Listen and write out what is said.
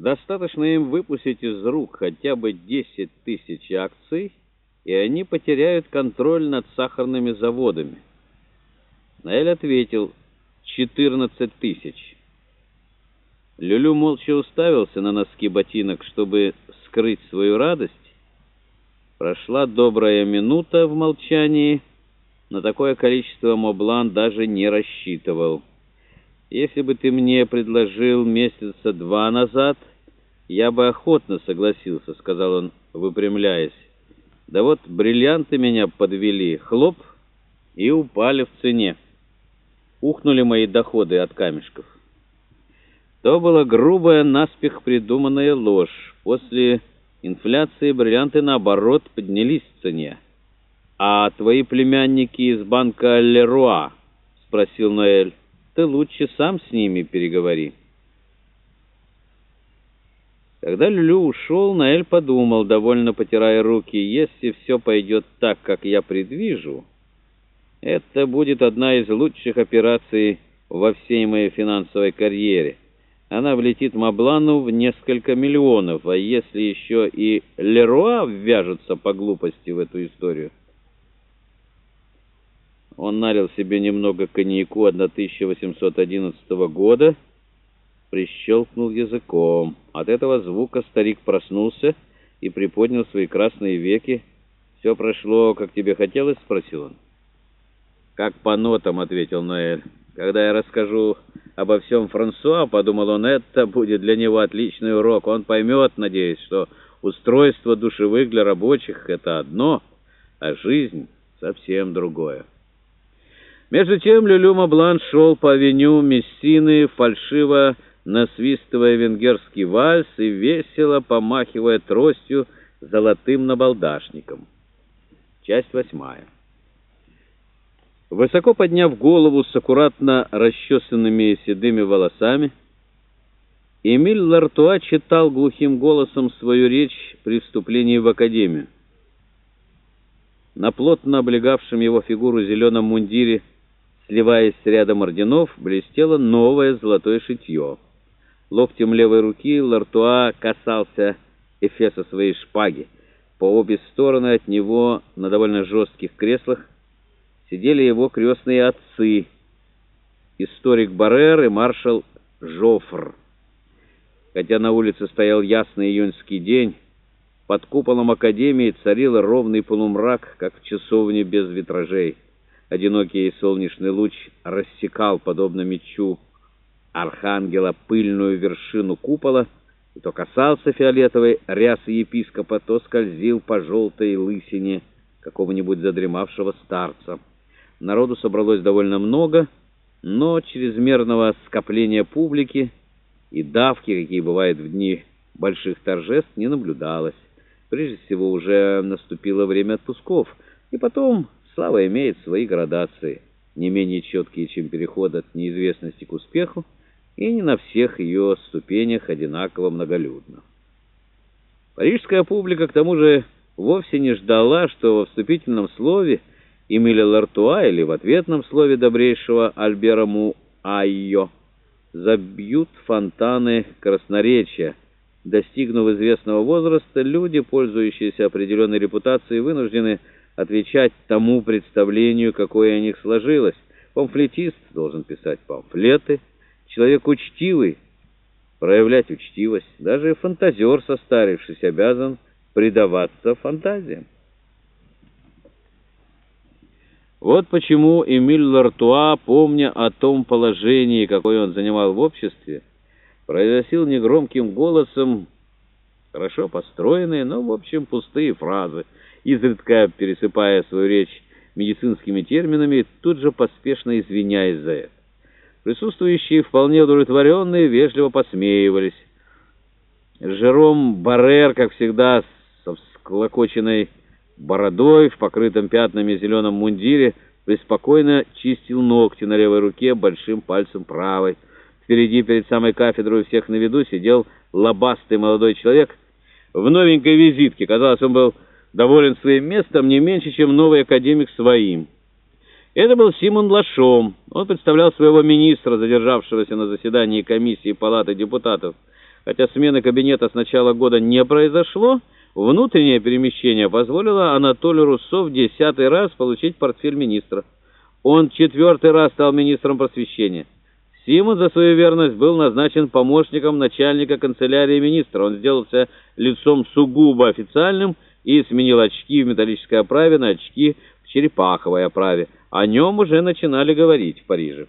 Достаточно им выпустить из рук хотя бы 10 тысяч акций, и они потеряют контроль над сахарными заводами. Наэль ответил 14 тысяч. Люлю молча уставился на носки ботинок, чтобы скрыть свою радость. Прошла добрая минута в молчании. На такое количество Моблан даже не рассчитывал. Если бы ты мне предложил месяца два назад, я бы охотно согласился, сказал он, выпрямляясь. Да вот бриллианты меня подвели, хлоп, и упали в цене. Ухнули мои доходы от камешков. То была грубая, наспех придуманная ложь. После инфляции бриллианты, наоборот, поднялись в цене. «А твои племянники из банка Леруа?» — спросил Ноэль. «Ты лучше сам с ними переговори». Когда Люлю ушел, Наэль подумал, довольно потирая руки, «Если все пойдет так, как я предвижу, это будет одна из лучших операций во всей моей финансовой карьере. Она влетит Маблану в несколько миллионов, а если еще и Леруа ввяжется по глупости в эту историю...» Он налил себе немного коньяку 1811 года, прищелкнул языком. От этого звука старик проснулся и приподнял свои красные веки. «Все прошло, как тебе хотелось?» — спросил он. «Как по нотам», — ответил Ноэль. «Когда я расскажу обо всем Франсуа, — подумал он, — это будет для него отличный урок. Он поймет, надеюсь, что устройство душевых для рабочих — это одно, а жизнь — совсем другое». Между тем Люлю Маблан шел по авеню Мессины, фальшиво насвистывая венгерский вальс и весело помахивая тростью золотым набалдашником. Часть восьмая. Высоко подняв голову с аккуратно расчесанными седыми волосами, Эмиль Лартуа читал глухим голосом свою речь при вступлении в академию. На плотно облегавшем его фигуру зеленом мундире Сливаясь с рядом орденов, блестело новое золотое шитье. Локтем левой руки Лартуа касался эфеса своей шпаги. По обе стороны от него на довольно жестких креслах сидели его крестные отцы, историк Баррер и маршал Жофр. Хотя на улице стоял ясный июньский день, под куполом Академии царил ровный полумрак, как в часовне без витражей. Одинокий солнечный луч рассекал, подобно мечу архангела, пыльную вершину купола, и то касался фиолетовой рясы епископа, то скользил по желтой лысине какого-нибудь задремавшего старца. Народу собралось довольно много, но чрезмерного скопления публики и давки, какие бывают в дни больших торжеств, не наблюдалось. Прежде всего, уже наступило время отпусков, и потом Слава имеет свои градации, не менее четкие, чем переход от неизвестности к успеху, и не на всех ее ступенях одинаково многолюдно. Парижская публика, к тому же, вовсе не ждала, что во вступительном слове Эмиля Лартуа или в ответном слове добрейшего Альбера Муайо забьют фонтаны красноречия. Достигнув известного возраста, люди, пользующиеся определенной репутацией, вынуждены отвечать тому представлению, какое о них сложилось. Памфлетист должен писать памфлеты, человек учтивый проявлять учтивость, даже фантазер, состарившись, обязан предаваться фантазиям. Вот почему Эмиль Лартуа, помня о том положении, какое он занимал в обществе, произносил негромким голосом хорошо построенные, но, в общем, пустые фразы — изредка пересыпая свою речь медицинскими терминами, тут же поспешно извиняясь за это. Присутствующие, вполне удовлетворенные, вежливо посмеивались. Жером Баррер, как всегда, со всклокоченной бородой, в покрытом пятнами зеленом мундире, преспокойно чистил ногти на левой руке большим пальцем правой. Впереди, перед самой кафедрой всех на виду, сидел лобастый молодой человек в новенькой визитке. Казалось, он был доволен своим местом не меньше, чем новый академик своим. Это был Симон Лашом. Он представлял своего министра, задержавшегося на заседании комиссии Палаты депутатов. Хотя смены кабинета с начала года не произошло, внутреннее перемещение позволило Анатолию Руссо в десятый раз получить портфель министра. Он четвертый раз стал министром просвещения. Симон за свою верность был назначен помощником начальника канцелярии министра. Он сделался лицом сугубо официальным и сменил очки в металлической оправе на очки в черепаховой оправе. О нем уже начинали говорить в Париже.